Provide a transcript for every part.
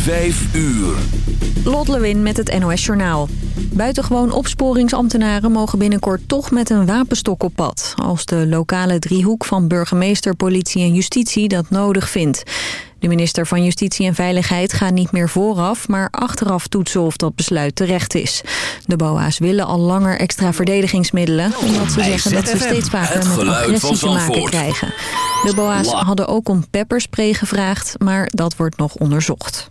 Vijf uur. Lot Lewin met het NOS Journaal. Buitengewoon opsporingsambtenaren mogen binnenkort toch met een wapenstok op pad... als de lokale driehoek van burgemeester, politie en justitie dat nodig vindt. De minister van Justitie en Veiligheid gaat niet meer vooraf... maar achteraf toetsen of dat besluit terecht is. De BOA's willen al langer extra verdedigingsmiddelen... omdat ze zeggen dat ze steeds vaker met agressie te maken krijgen. De BOA's hadden ook om pepperspray gevraagd, maar dat wordt nog onderzocht.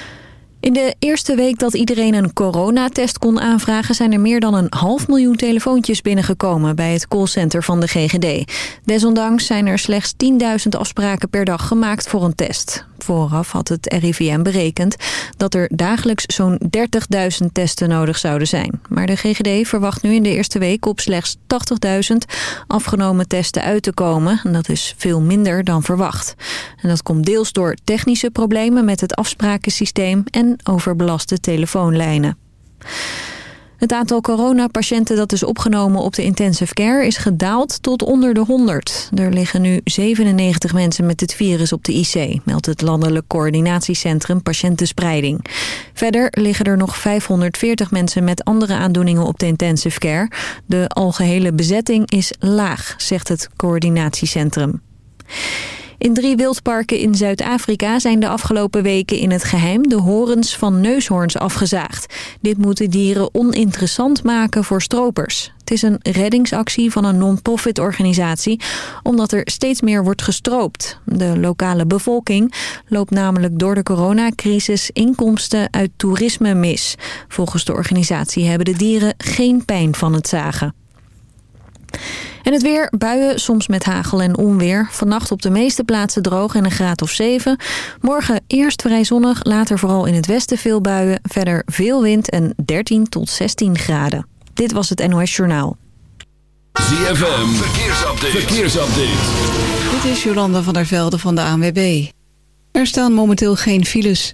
In de eerste week dat iedereen een coronatest kon aanvragen... zijn er meer dan een half miljoen telefoontjes binnengekomen... bij het callcenter van de GGD. Desondanks zijn er slechts 10.000 afspraken per dag gemaakt voor een test. Vooraf had het RIVM berekend dat er dagelijks zo'n 30.000 testen nodig zouden zijn. Maar de GGD verwacht nu in de eerste week op slechts 80.000 afgenomen testen uit te komen. En dat is veel minder dan verwacht. En dat komt deels door technische problemen met het afsprakensysteem en overbelaste telefoonlijnen. Het aantal coronapatiënten dat is opgenomen op de intensive care is gedaald tot onder de 100. Er liggen nu 97 mensen met het virus op de IC, meldt het Landelijk Coördinatiecentrum Patiëntenspreiding. Verder liggen er nog 540 mensen met andere aandoeningen op de intensive care. De algehele bezetting is laag, zegt het coördinatiecentrum. In drie wildparken in Zuid-Afrika zijn de afgelopen weken in het geheim de horens van neushoorns afgezaagd. Dit moet de dieren oninteressant maken voor stropers. Het is een reddingsactie van een non-profit organisatie, omdat er steeds meer wordt gestroopt. De lokale bevolking loopt namelijk door de coronacrisis inkomsten uit toerisme mis. Volgens de organisatie hebben de dieren geen pijn van het zagen. En het weer, buien, soms met hagel en onweer. Vannacht op de meeste plaatsen droog en een graad of 7. Morgen eerst vrij zonnig, later vooral in het westen veel buien. Verder veel wind en 13 tot 16 graden. Dit was het NOS Journaal. ZFM, verkeersupdate. verkeersupdate. Dit is Jolanda van der Velde van de ANWB. Er staan momenteel geen files.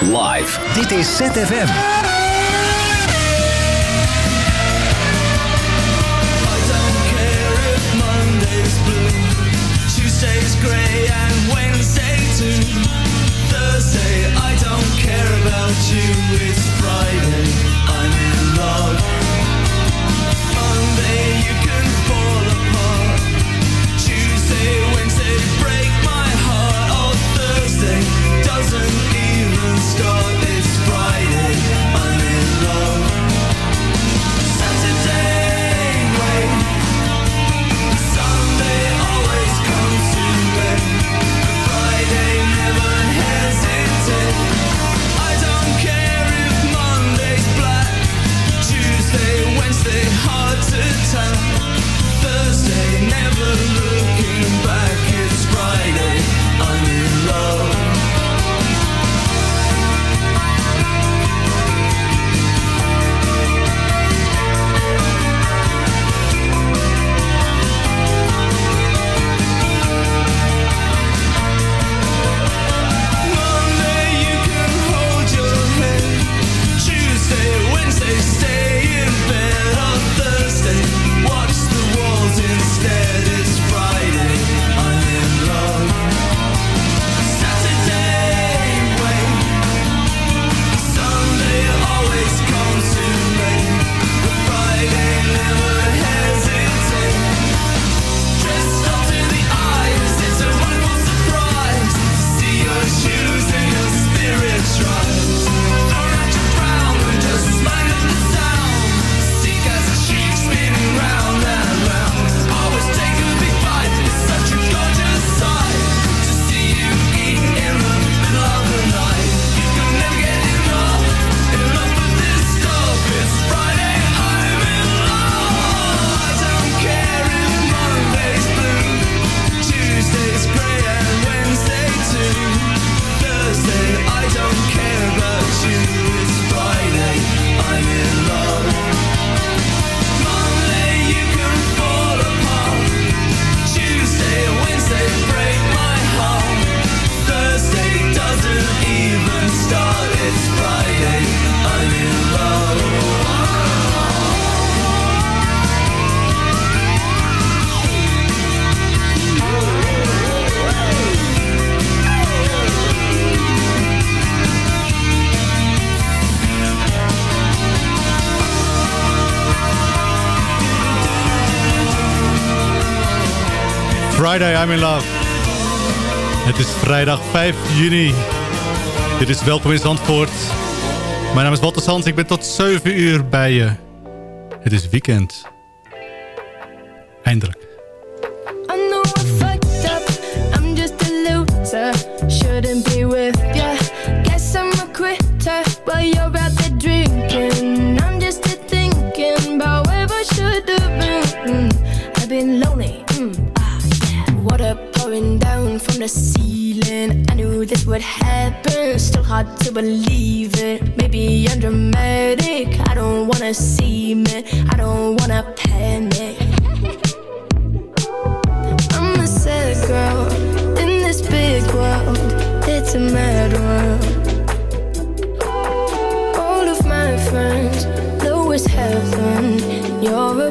Live. Dit is ZFM. the you. Friday, I'm in love. Het is vrijdag 5 juni. Dit is Welkom in Zandvoort. Mijn naam is Walter Sands, ik ben tot 7 uur bij je. Het is weekend. Eindelijk. Hard to believe it. Maybe I'm dramatic. I don't wanna see me. I don't wanna panic. I'm a sad girl in this big world. It's a mad world. All of my friends know it's heaven. You're a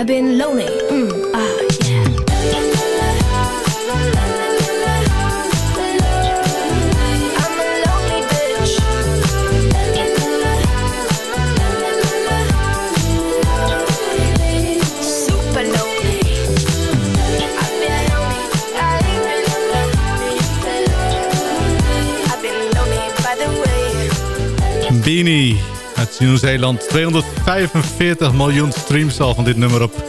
I've been lonely. Mm, ah, yeah. Super lonely. I've been lonely. I've been lonely. I've been lonely by the way. Beanie uit Nieuw-Zeeland. 245 miljoen streams al van dit nummer op.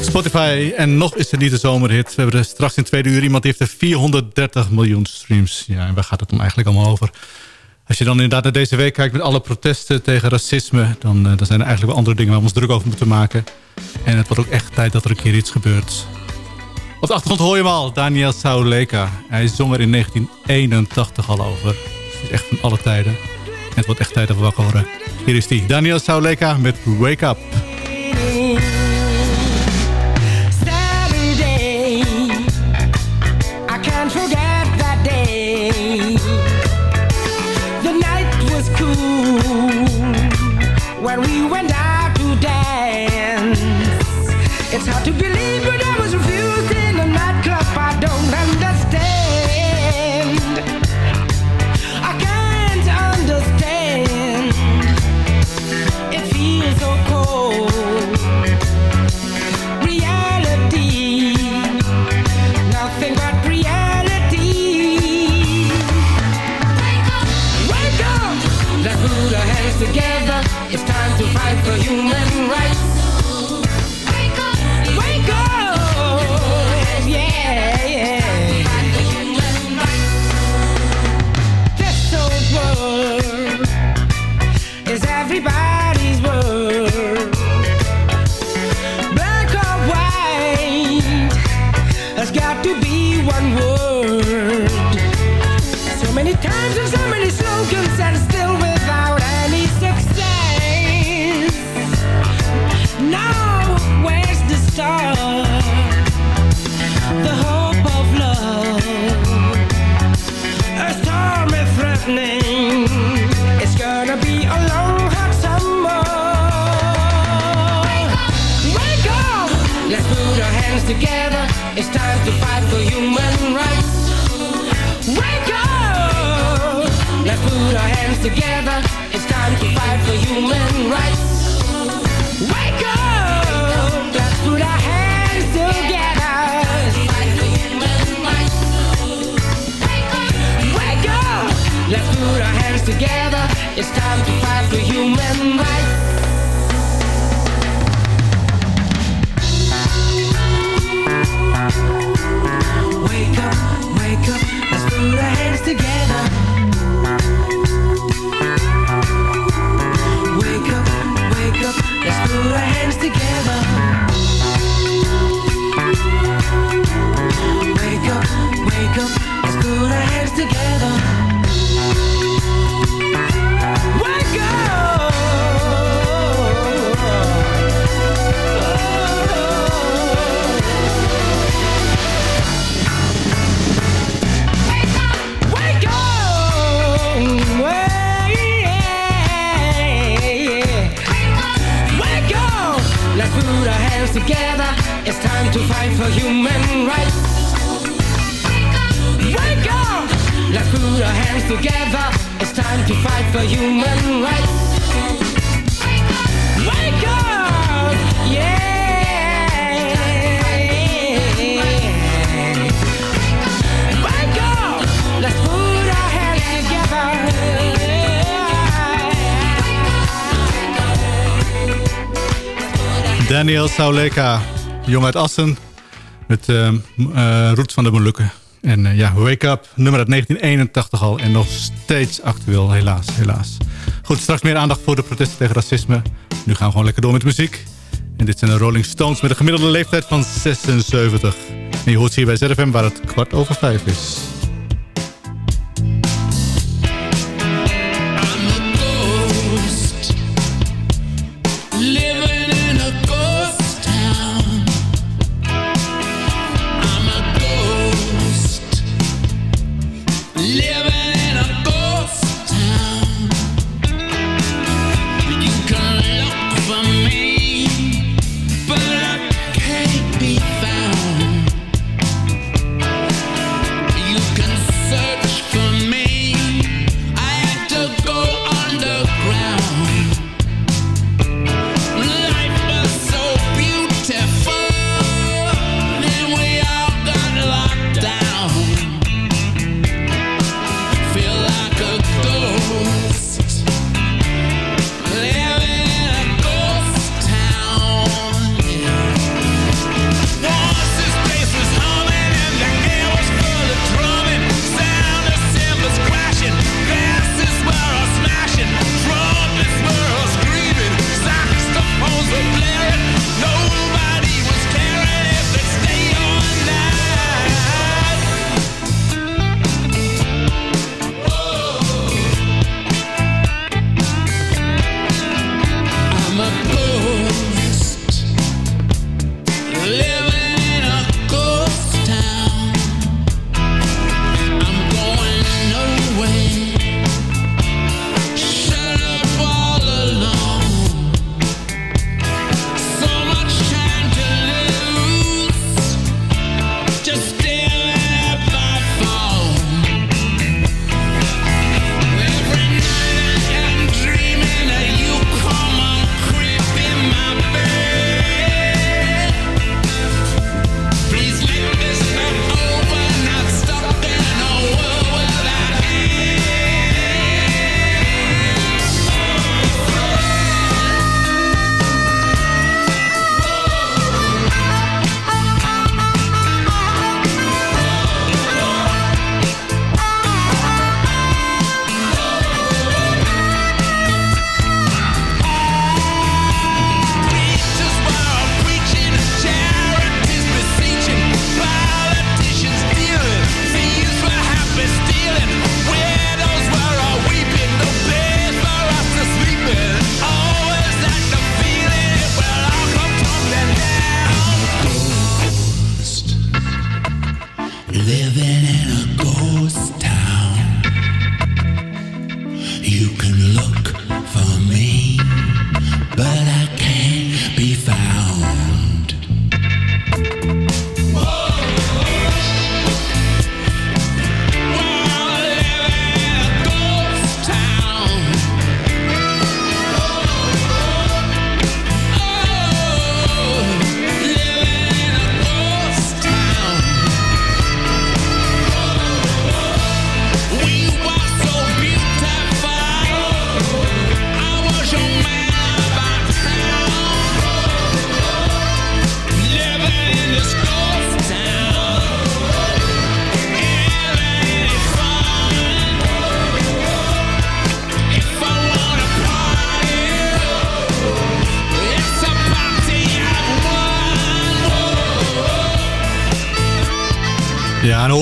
Spotify. En nog is het niet de zomerhit. We hebben er straks in tweede uur iemand die heeft er 430 miljoen streams. Ja, en waar gaat het dan eigenlijk allemaal over? Als je dan inderdaad naar deze week kijkt met alle protesten tegen racisme... dan, eh, dan zijn er eigenlijk wel andere dingen waar we ons druk over moeten maken. En het wordt ook echt tijd dat er een keer iets gebeurt. Op de achtergrond hoor je hem al, Daniel Sauleka. Hij zong er in 1981 al over. Is echt van alle tijden. Het wordt echt tijd we wakker worden. Hier is hij, Daniel Sauleka met Wake Up. Sauleka, jong uit Assen. Met uh, Roet van de Molukken. En eh, ja, Wake Up, nummer uit 1981 al. En nog steeds actueel, helaas, helaas. Goed, straks meer aandacht voor de protesten tegen racisme. Nu gaan we gewoon lekker door met muziek. En dit zijn de Rolling Stones met een gemiddelde leeftijd van 76. En je hoort hier bij ZFM waar het kwart over vijf is.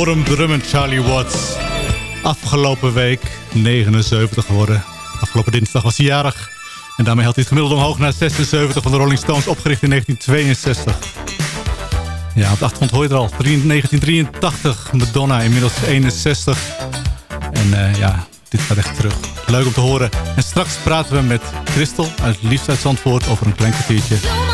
Ja, en hoor hem drummen Charlie Watts. Afgelopen week 79 geworden. Afgelopen dinsdag was hij jarig. En daarmee had hij het gemiddelde omhoog naar 76 van de Rolling Stones, opgericht in 1962. Ja, op de achtergrond hoor je het al. 1983, Madonna, inmiddels 61. En eh, ja, dit gaat echt terug. Leuk om te horen. En straks praten we met Christel uit Liefst uit over een klein kwartiertje.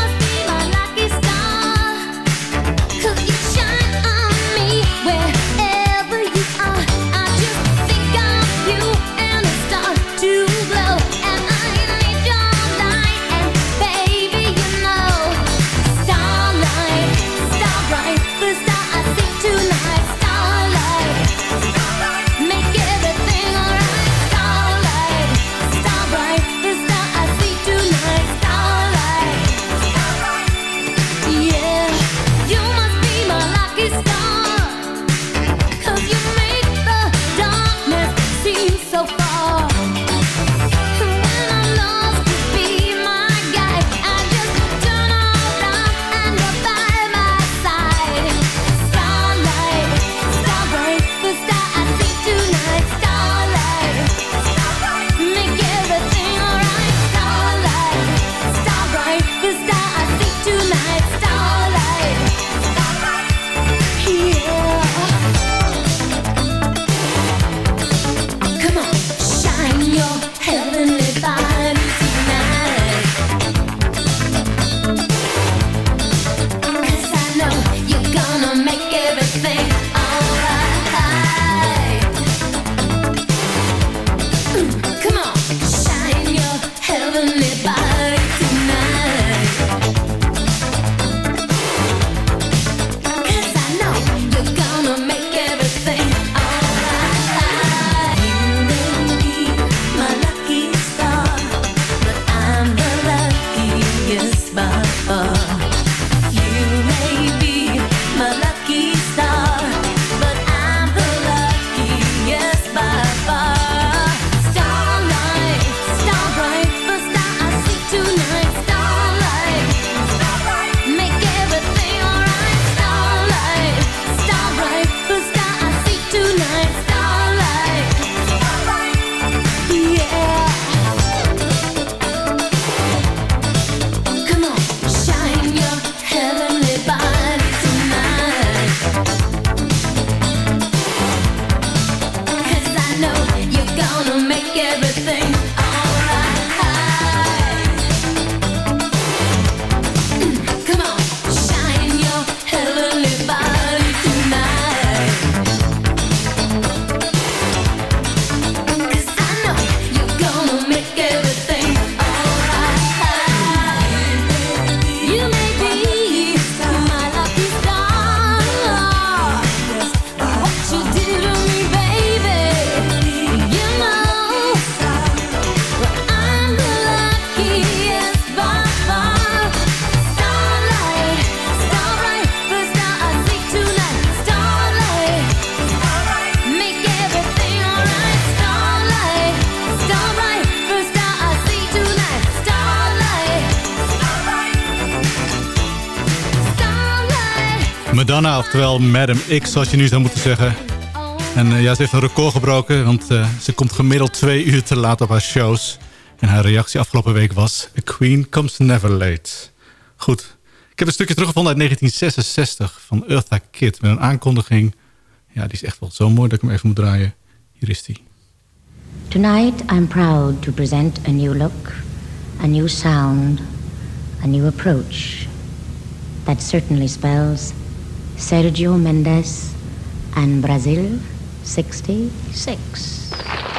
Oftewel Madam X, zoals je nu zou moeten zeggen. En eh, ja, ze heeft een record gebroken, want eh, ze komt gemiddeld twee uur te laat op haar shows. En haar reactie afgelopen week was... A queen comes never late. Goed. Ik heb een stukje teruggevonden uit 1966 van Eartha Kitt... met een aankondiging. Ja, die is echt wel zo mooi dat ik hem even moet draaien. Hier is die. Tonight, I'm proud to present a new look, a new sound, a new approach. That certainly spells Sergio Mendes and Brazil 66.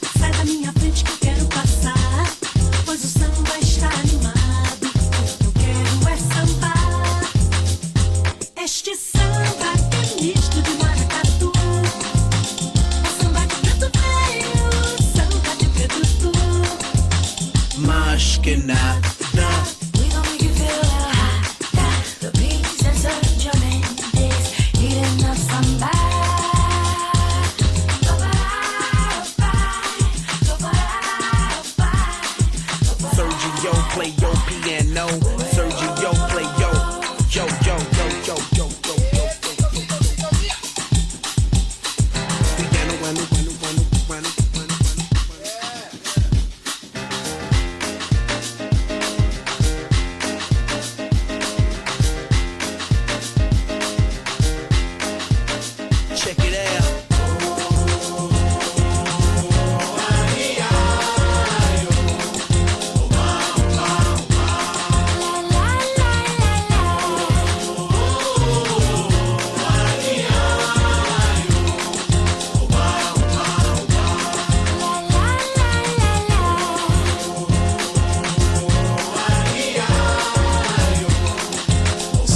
sai da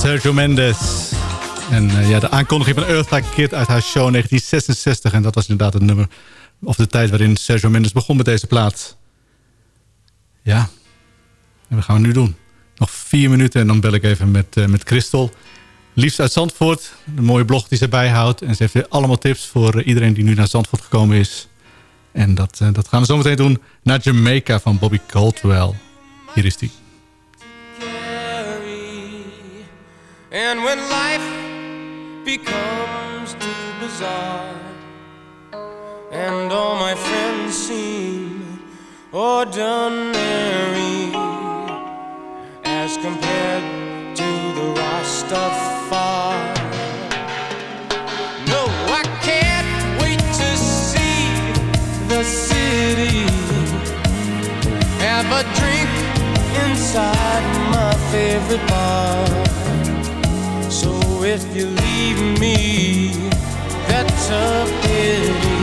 Sergio Mendes. En eh, ja, de aankondiging van Earthquake Kid uit haar show 1966. En dat was inderdaad het nummer, of de tijd waarin Sergio Mendes begon met deze plaat. Ja, en wat gaan we nu doen? Nog vier minuten en dan bel ik even met, eh, met Christel. Liefst uit Zandvoort, de mooie blog die ze bijhoudt. En ze heeft allemaal tips voor eh, iedereen die nu naar Zandvoort gekomen is. En dat, dat gaan we zo meteen doen naar Jamaica van Bobby Caldwell. Hier is die. And when life becomes too bizarre, and all my friends seem ordinary as compared to the Rastafari. No, I can't wait to see the city. Have a drink inside my favorite bar. If you leave me, that's a pity.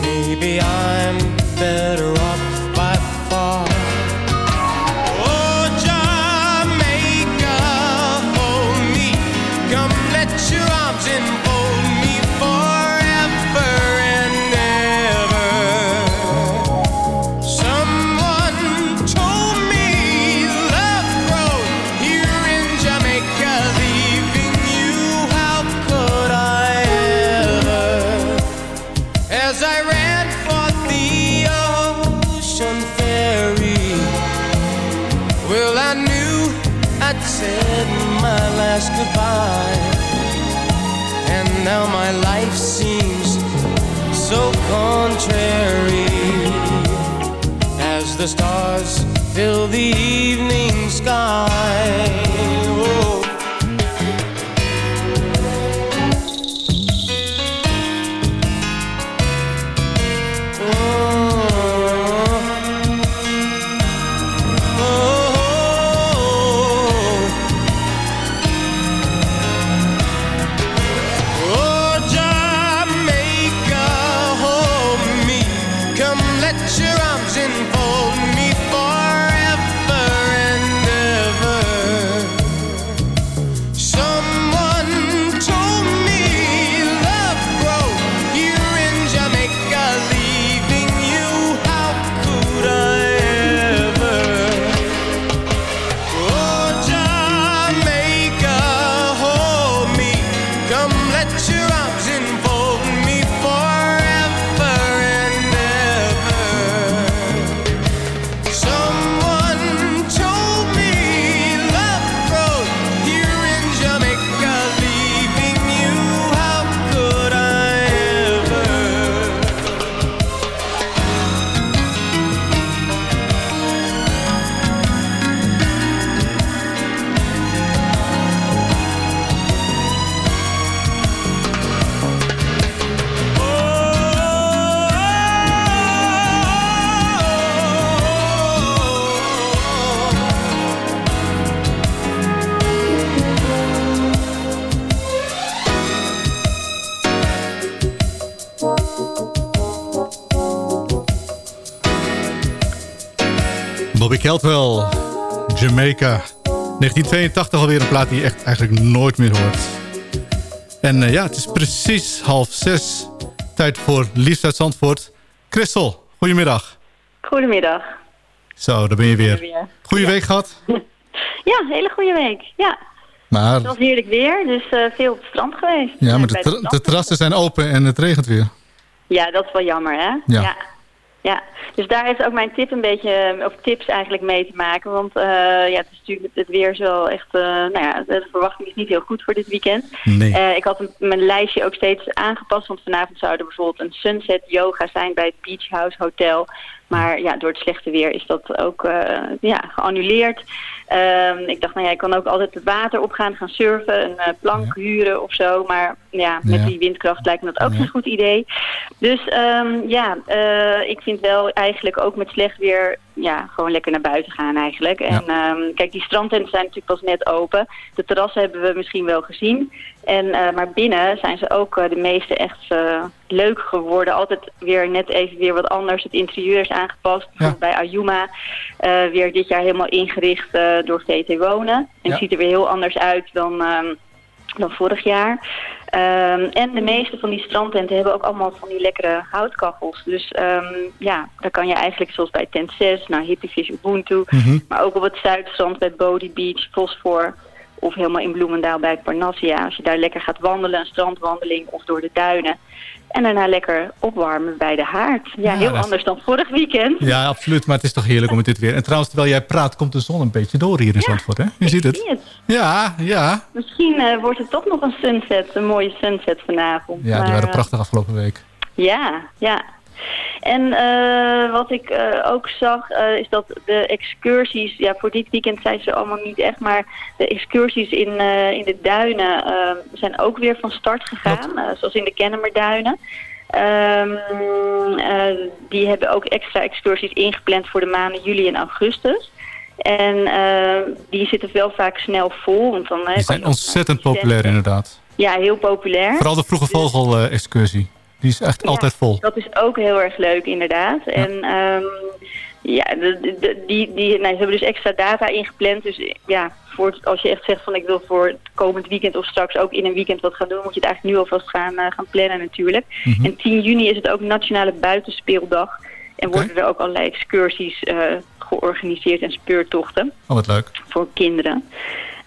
Maybe I'm better now my life seems so contrary. As the stars fill the evening Jamaica. 1982 alweer een plaat die je echt eigenlijk nooit meer hoort. En eh, ja, het is precies half zes. Tijd voor Liefst uit Zandvoort. Christel, goedemiddag. Goedemiddag. Zo, daar ben je weer. Goeie week gehad? Ja, hele goede week. Ja, Maar, het was heerlijk weer, dus eh, veel op het strand geweest. ja, maar de, terrassen zijn open en het regent weer. Ja, dat is wel jammer, hè? Ja. ja. Ja, dus daar heeft ook mijn tip een beetje, of tips eigenlijk mee te maken. Want eh, ja, het is natuurlijk het weer wel echt, eh, nou ja, de verwachting is niet heel goed voor dit weekend. Nee. Eh, ik had een- mijn lijstje ook steeds aangepast, want vanavond zou er bijvoorbeeld een sunset yoga zijn bij het Beach House Hotel. Maar ja, door het slechte weer is dat ook eh, ja, geannuleerd. Ehm, ik dacht, nou ja, ik kan ook altijd het water opgaan, gaan surfen, een eh, plank huren of zo. Maar ja, met Ja. die windkracht lijkt me dat ook Ja. geen goed idee. Dus ehm, ja, eh, ik vind wel eigenlijk ook met slecht weer ja, gewoon lekker naar buiten gaan eigenlijk. En ehm, kijk, die strandtenten zijn natuurlijk pas net open. De terrassen hebben we misschien wel gezien. En, eh, maar binnen zijn ze ook eh, de meeste echt eh, leuk geworden. Altijd weer net even weer wat anders. Het interieur is aangepast. Bij Ayuma weer dit jaar helemaal ingericht door VT Wonen. En Ja. het ziet er weer heel anders uit dan, ehm, dan vorig jaar. Ehm, en de meeste van die strandtenten hebben ook allemaal van die lekkere houtkachels. Dus ehm, ja, daar kan je eigenlijk zoals bij tent 6, nou Hippie Fish Ubuntu, Mhm. maar ook op het Zuidstrand bij Bodie Beach, Fosfor of helemaal in Bloemendaal bij Parnassia. Als je daar lekker gaat wandelen, een strandwandeling of door de duinen. En daarna lekker opwarmen bij de haard. Ja, Ja, heel dat anders dan vorig weekend. Ja, absoluut. Maar het is toch heerlijk om met dit weer. En trouwens, terwijl jij praat, komt de zon een beetje door hier in Zandvoort. Hè? Je ziet het. Zie het. Ja, ja. Misschien eh, wordt het toch nog een sunset, een mooie sunset vanavond. Ja, die Maar, waren eh, prachtig afgelopen week. Ja, ja. En eh, wat ik eh, ook zag eh, is dat de excursies, ja voor dit weekend zijn ze allemaal niet echt, maar de excursies in, in de duinen eh, zijn ook weer van start gegaan, zoals in de Kennemerduinen. Ehm, eh, die hebben ook extra excursies ingepland voor de maanden juli en augustus. En die zitten wel vaak snel vol. Want dan, Die zijn ontzettend populair inderdaad. Ja, heel populair. Vooral de vroege vogel-excursie. Die is echt Ja, altijd vol. Dat is ook heel erg leuk, inderdaad. En ehm, ja, de, de- de- die, die, nou, ze hebben dus extra data ingepland. Dus ja, voor, als je echt zegt van ik wil voor het komend weekend of straks ook in een weekend wat gaan doen, moet je het eigenlijk nu alvast gaan, eh, gaan plannen natuurlijk. Mhm. En 10 juni is het ook Nationale Buitenspeeldag. En worden er ook allerlei excursies eh, georganiseerd en speurtochten Oh, wat leuk. voor kinderen.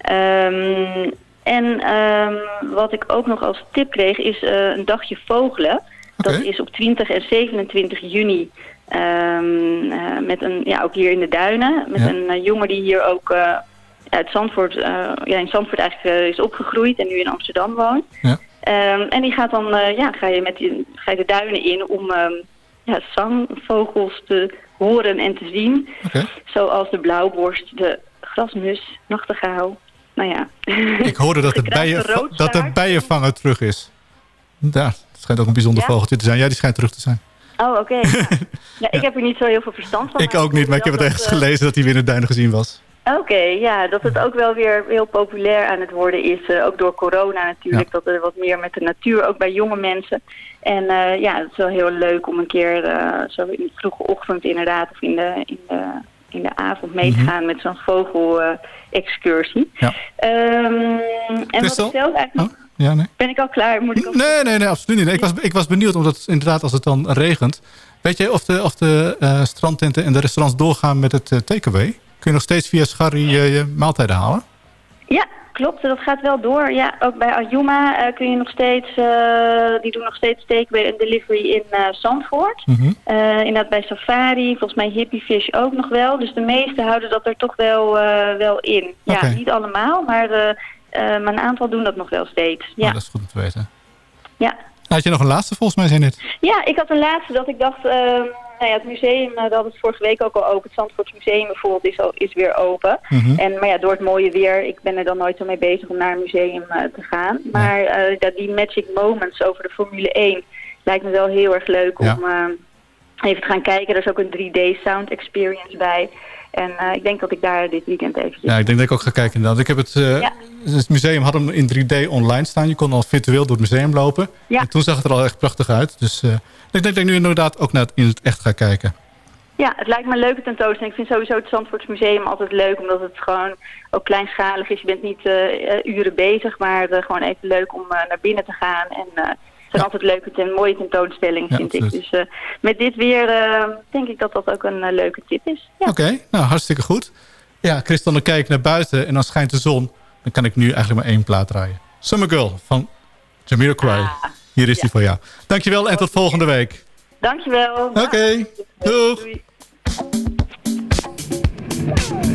Ehm, en ehm, wat ik ook nog als tip kreeg is eh, een dagje vogelen. Dat is op 20 en 27 juni ehm, eh, met een, ja, ook hier in de duinen. Met Ja. een eh, jongen die hier ook uit Zandvoort, ja, in Zandvoort eigenlijk is opgegroeid en nu in Amsterdam woont. Ja. Ehm, en die gaat dan, ja, ga je, met die, ga je de duinen in om ja, zangvogels te horen en te zien. Zoals de blauwborst, de grasmus, nachtegaal. Nou ja. Ik hoorde dat de, bijen, dat de bijenvanger terug is. Ja, het schijnt ook een bijzonder Ja? vogeltje te zijn. Ja, die schijnt terug te zijn. Oh, oké. ja. ja, ik heb er niet zo heel veel verstand van. Ik ook niet, maar ik heb het ergens eh, gelezen dat hij weer in de duinen gezien was. Oké, ja, dat het ook wel weer heel populair aan het worden is. eh, ook door corona natuurlijk. Dat er wat meer met de natuur, ook bij jonge mensen. En eh, ja, het is wel heel leuk om een keer zo in de vroege ochtend inderdaad... of in de, in de, in de avond mee te Mhm. gaan met zo'n vogel-excursie. Ja. en wat Christel? ik zelf eigenlijk... nog- Ja, nee. Ben ik al klaar? Moet ik al... Nee, nee, nee, absoluut niet. Ik was, ik was benieuwd, omdat inderdaad als het dan regent... Weet je of de, of de eh, strandtenten en de restaurants doorgaan met het eh, takeaway? Kun je nog steeds via Scharry eh, je maaltijden halen? Ja, klopt. Dat gaat wel door. Ja, ook bij Ayuma eh, kun je nog steeds, eh, die doen nog steeds takeaway en delivery in eh Zandvoort. Eh, inderdaad bij Safari, volgens mij Hippie Fish ook nog wel. Dus de meesten houden dat er toch wel, wel in. Ja, niet allemaal, maar, maar een aantal doen dat nog wel steeds. Ja, Oh, dat is goed om te weten. ja. Had je nog een laatste volgens mij, zijn dit? ja ik had een laatste dat ik dacht... nou ja, het museum, eh, dat hadden het vorige week ook al open. Het Zandvoorts Museum bijvoorbeeld is, al, is weer open. Mhm. En, maar ja, door het mooie weer, ik ben er dan nooit zo mee bezig om naar een museum eh, te gaan. Maar eh, dat die Magic Moments over de Formule 1 lijkt me wel heel erg leuk Ja. om even te gaan kijken. Er is ook een 3D sound experience bij. En eh, ik denk dat ik daar dit weekend even zit. Ja, ik denk dat ik ook ga kijken inderdaad. Ik heb het, eh, Ja. het museum had hem in 3D online staan. Je kon al virtueel door het museum lopen. Ja. En toen zag het er al echt prachtig uit. Dus eh, ik denk dat ik nu inderdaad ook naar het, in het echt ga kijken. Ja, het lijkt me een leuke tentoonstelling. Ik vind sowieso het Zandvoorts Museum altijd leuk, omdat het gewoon ook kleinschalig is. Je bent niet uren bezig, maar gewoon even leuk om naar binnen te gaan. En zijn altijd leuke en mooie tentoonstellingen, Ja, vind ik. Dus eh, met dit weer eh, denk ik dat dat ook een eh, leuke tip is. Ja. Oké, nou hartstikke goed. Ja, Christel, dan kijk ik naar buiten en dan schijnt de zon. Dan kan ik nu eigenlijk maar één plaat draaien. Summer Girl van Jamiroquai. Ah, Hier is die voor jou. Dankjewel en tot volgende week. Dankjewel. Oké, doeg. That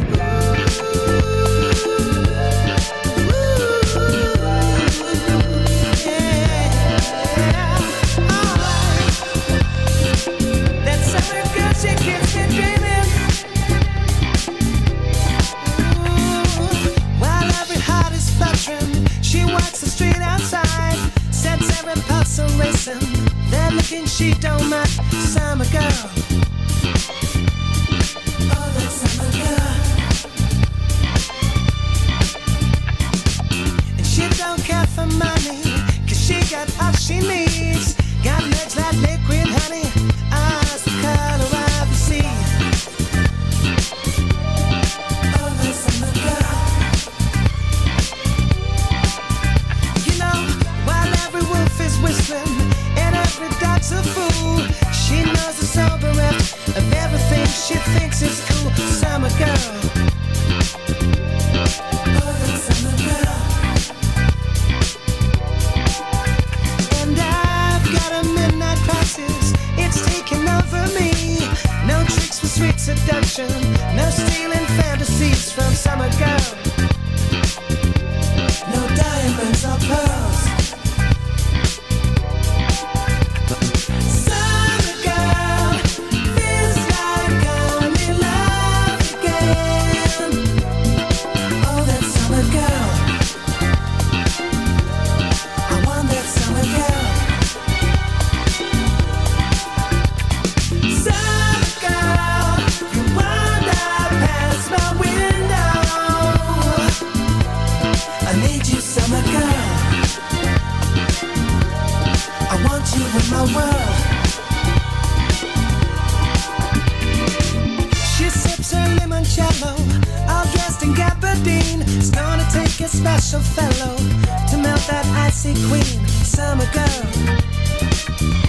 special fellow to melt that icy queen, summer girl.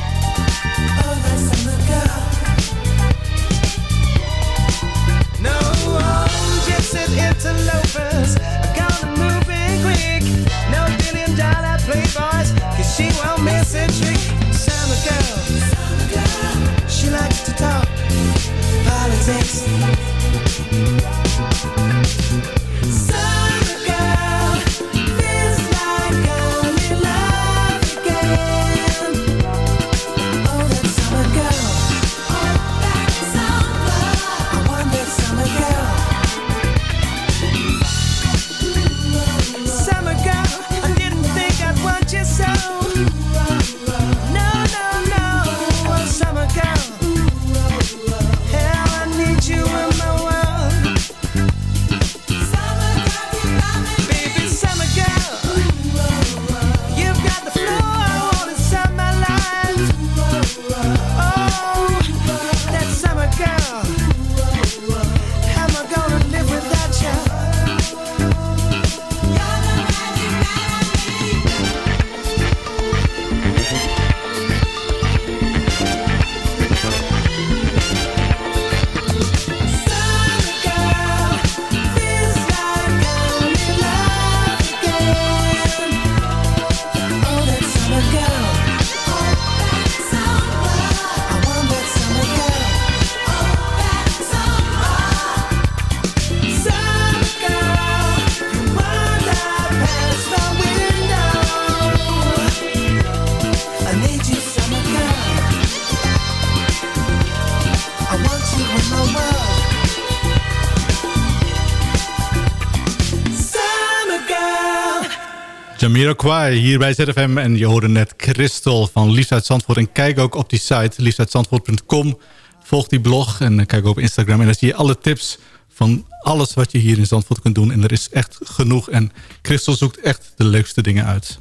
Jamiroquai hier bij ZFM. En je hoorde net Christel van Liefst uit Zandvoort. En kijk ook op die site liefstuitzandvoort.com. Volg die blog en kijk ook op Instagram. En dan zie je alle tips van alles wat je hier in Zandvoort kunt doen. En er is echt genoeg. En Christel zoekt echt de leukste dingen uit.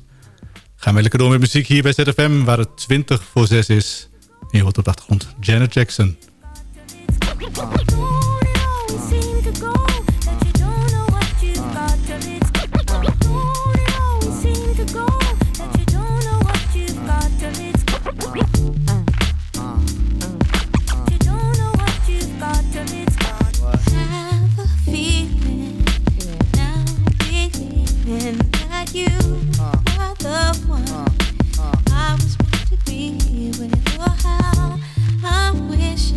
Gaan we lekker door met muziek hier bij ZFM. Waar het 20 voor 6 is. En je hoort op de achtergrond Janet Jackson.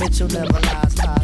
Mitchell never lies. I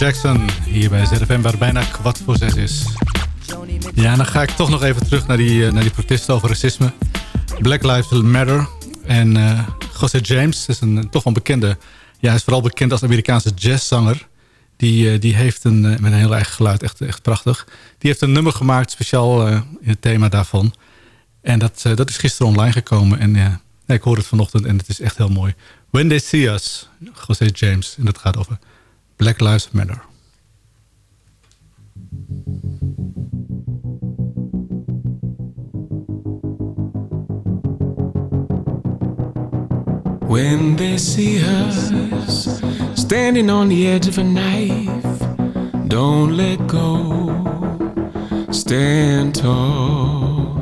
Jackson hier bij ZFM waar bijna kwart voor zes is. Ja, dan ga ik toch nog even terug naar die, eh, naar die protesten over racisme. Black Lives Matter. En eh José James is een toch wel bekende... Ja, hij is vooral bekend als Amerikaanse jazzzanger. Die, eh, die heeft een, eh, met een heel eigen geluid, echt, echt prachtig. Die heeft een nummer gemaakt speciaal eh, in het thema daarvan. En dat, eh, dat is gisteren online gekomen. En ik hoor het vanochtend en het is echt heel mooi. When They See Us, José James. En dat gaat over Black Lives Matter. When they see us standing on the edge of a knife, don't let go. Stand tall.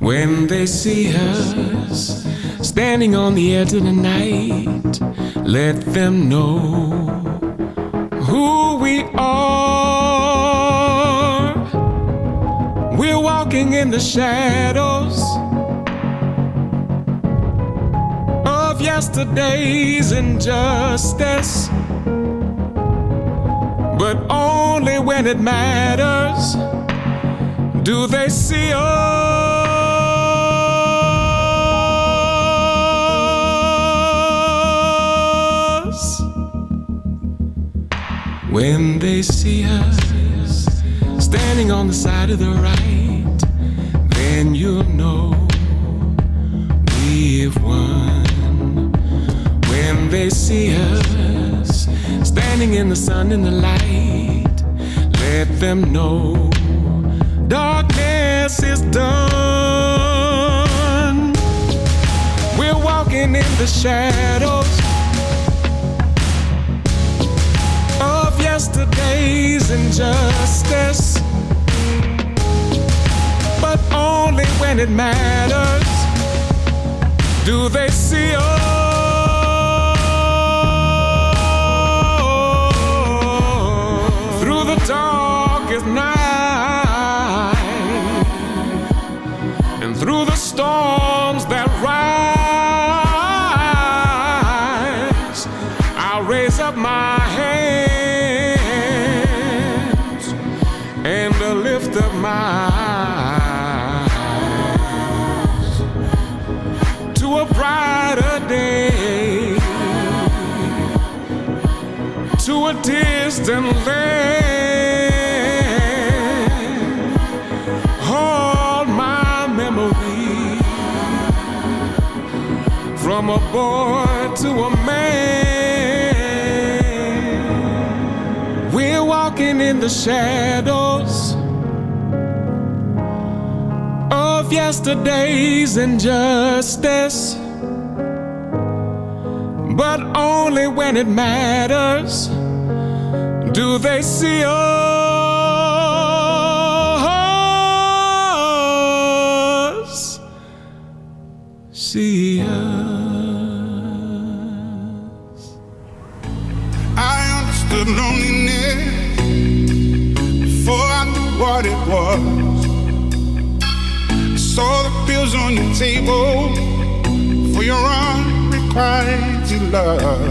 When they see us standing on the edge of the night, let them know who we are. We're walking in the shadows of yesterday's injustice. But only when it matters do they see us. When they see us standing on the side of the right, then you'll know we've won. when they see us standing in the sun in the light. Let them know darkness is done. We're walking in the shadows yesterday's injustice, but only when it matters do they see us through the darkest distant land. Hold my memory from a boy to a man. We're walking in the shadows of yesterday's injustice. But only when it matters do they see us. See us. I understood loneliness before I knew what it was. I saw the pills on your table for your unrequited love.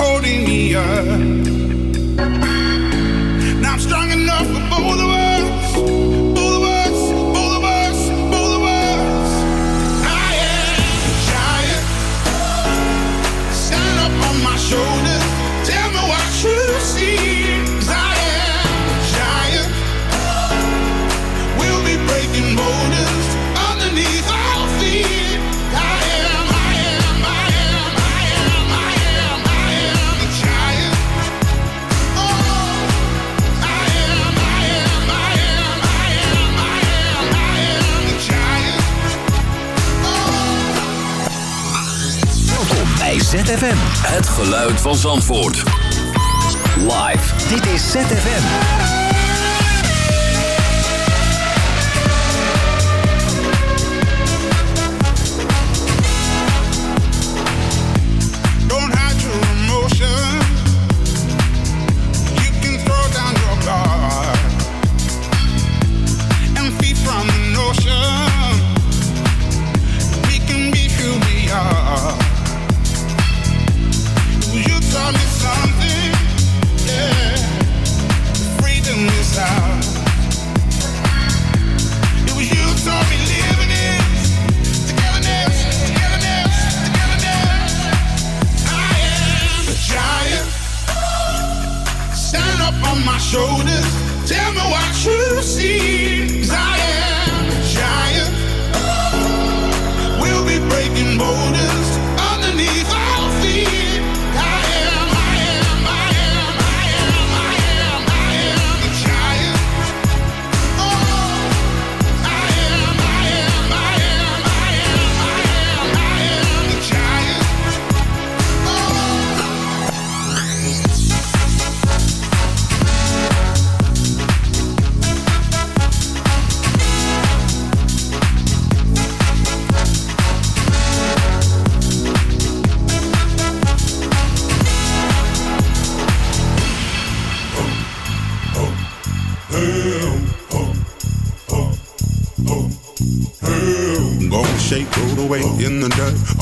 Holding me up. Geluid van Zandvoort. Live. Dit is ZFM.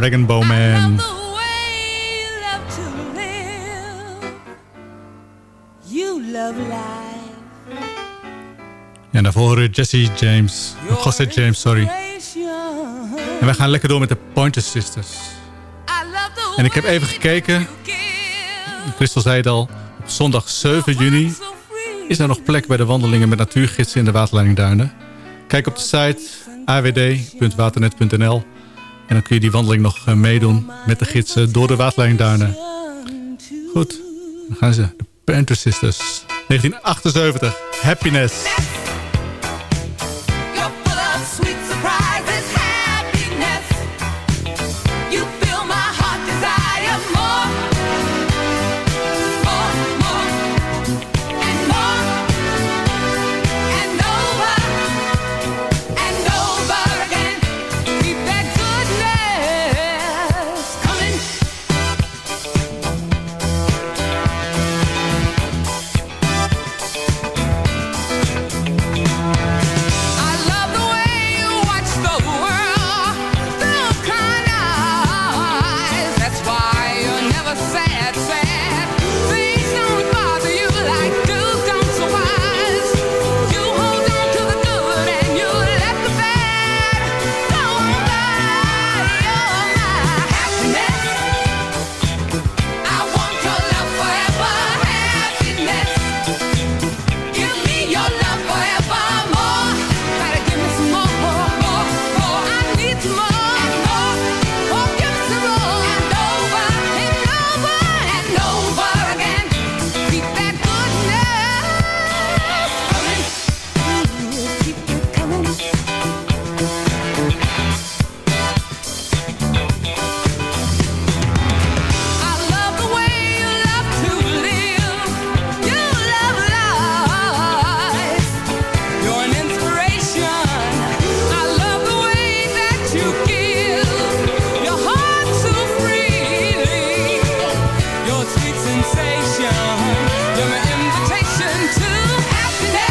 Regan Bowman. En daarvoor horen Jesse James. José James, sorry. En wij gaan lekker door met de Pointer Sisters. En ik heb even gekeken. Christel zei het al. Op zondag 7 juni is er nog plek bij de wandelingen met natuurgidsen in de waterleidingduinen. Kijk op de site awd.waternet.nl en dan kun je die wandeling nog eh, meedoen met de gidsen door de waterleidingduinen. Goed, dan gaan ze. De Panther Sisters. 1978. Happiness. Sensation. You're an invitation to happiness.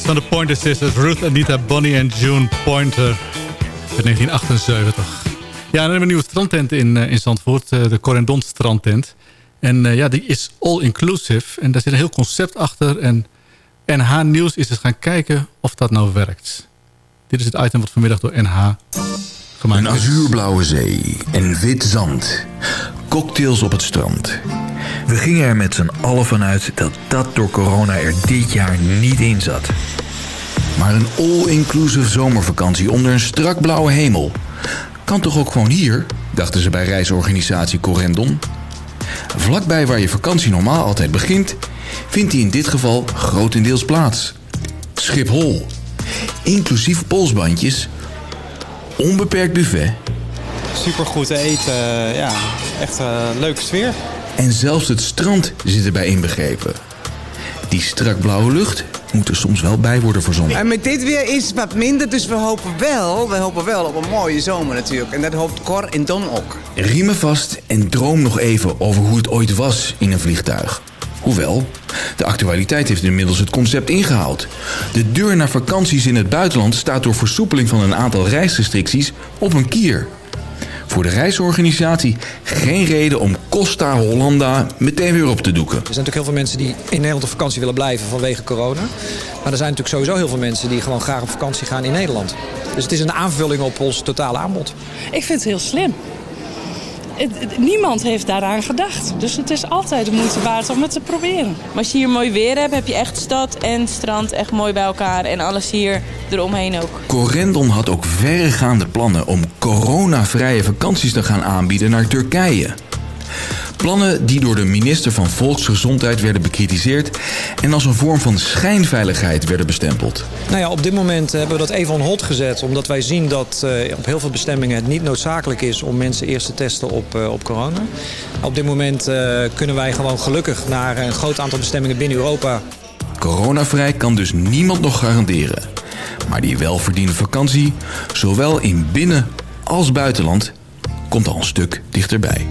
Van de Pointer Sisters. Ruth, Anita, Bonnie en June Pointer. Uit 1978. Ja, dan hebben we een nieuwe strandtent in, eh, in Zandvoort. eh, de Corendon strandtent. En eh, ja, die is all-inclusive. En daar zit een heel concept achter. En NH Nieuws is eens gaan kijken of dat nou werkt. Dit is het item wat vanmiddag door NH gemaakt Een azuurblauwe zee en wit zand. Cocktails op het strand. We gingen er met z'n allen vanuit dat dat door corona er dit jaar niet in zat. Maar een all-inclusive zomervakantie onder een strak blauwe hemel. Kan toch ook gewoon hier, dachten ze bij reisorganisatie Corendon. Vlakbij waar je vakantie normaal altijd begint, vindt die in dit geval grotendeels plaats. Schiphol. Inclusief polsbandjes, onbeperkt buffet Supergoed eten, eh, ja, echt een leuke sfeer. En zelfs het strand zit erbij inbegrepen. Die strak blauwe lucht moet er soms wel bij worden verzonnen. En met dit weer is het wat minder, dus we hopen wel, we hopen wel op een mooie zomer natuurlijk. En dat hoopt Cor en Don ook. Riemen vast en droom nog even over hoe het ooit was in een vliegtuig. Hoewel, de actualiteit heeft inmiddels het concept ingehaald. De deur naar vakanties in het buitenland staat door versoepeling van een aantal reisrestricties op een kier. Voor de reisorganisatie geen reden om Costa Hollanda meteen weer op te doeken. Er zijn natuurlijk heel veel mensen die in Nederland op vakantie willen blijven vanwege corona. Maar er zijn natuurlijk sowieso heel veel mensen die gewoon graag op vakantie gaan in Nederland. Dus het is een aanvulling op ons totale aanbod. Ik vind het heel slim. Het- het- niemand heeft daaraan gedacht. Dus het is altijd de moeite waard om het te proberen. Maar als je hier mooi weer hebt, heb je echt stad en strand echt mooi bij elkaar. En alles hier eromheen ook. Corendon had ook verregaande plannen om coronavrije vakanties te gaan aanbieden naar Turkije. Plannen die door de minister van Volksgezondheid werden bekritiseerd en als een vorm van schijnveiligheid werden bestempeld. Nou ja, op dit moment hebben we dat even on hold gezet. Omdat wij zien dat eh, op heel veel bestemmingen het niet noodzakelijk is om mensen eerst te testen op, eh, op corona. Op dit moment eh, kunnen wij gewoon gelukkig naar een groot aantal bestemmingen binnen Europa. Coronavrij kan dus niemand nog garanderen. Maar die welverdiende vakantie, zowel in binnen- als buitenland, komt al een stuk dichterbij.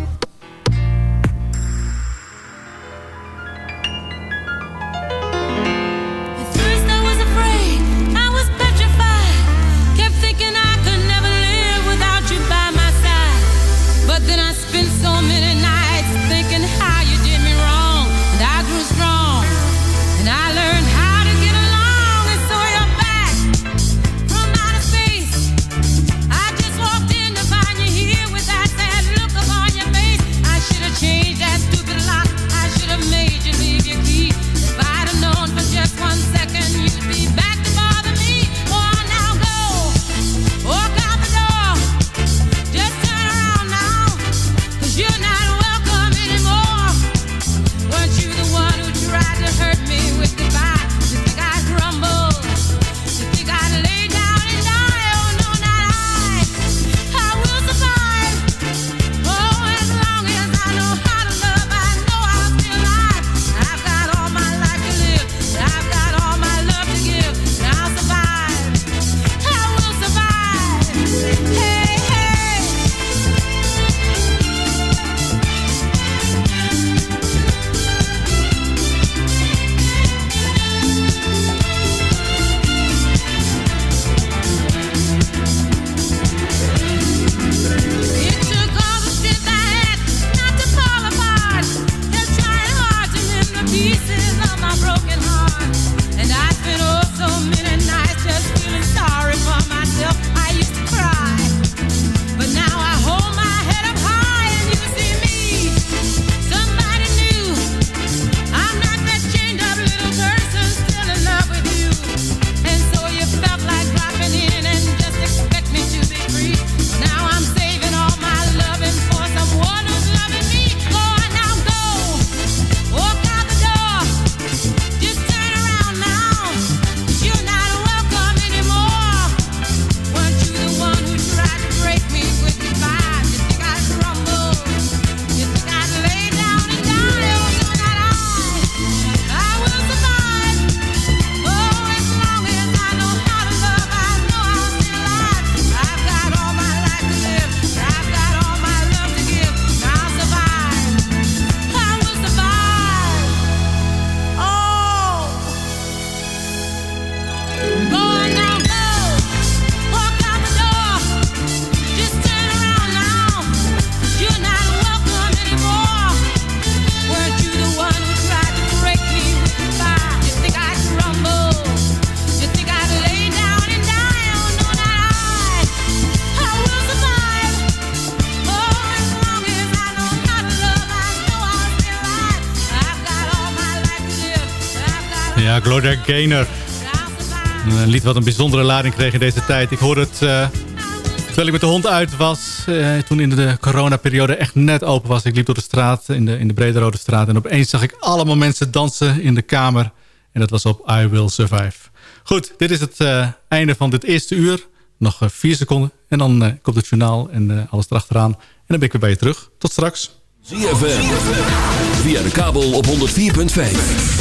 Gloria Gaynor. Een lied wat een bijzondere lading kreeg in deze tijd. Ik hoorde het eh, terwijl ik met de hond uit was. eh, toen in de coronaperiode echt net open was. Ik liep door de straat, in de, in de Brede Rode straat. En opeens zag ik allemaal mensen dansen in de kamer. En dat was op I Will Survive. Goed, dit is het eh, einde van dit eerste uur. Nog vier seconden. En dan komt het journaal en alles erachteraan. En dan ben ik weer bij je terug. Tot straks. ZFM. Via de kabel op 104.5.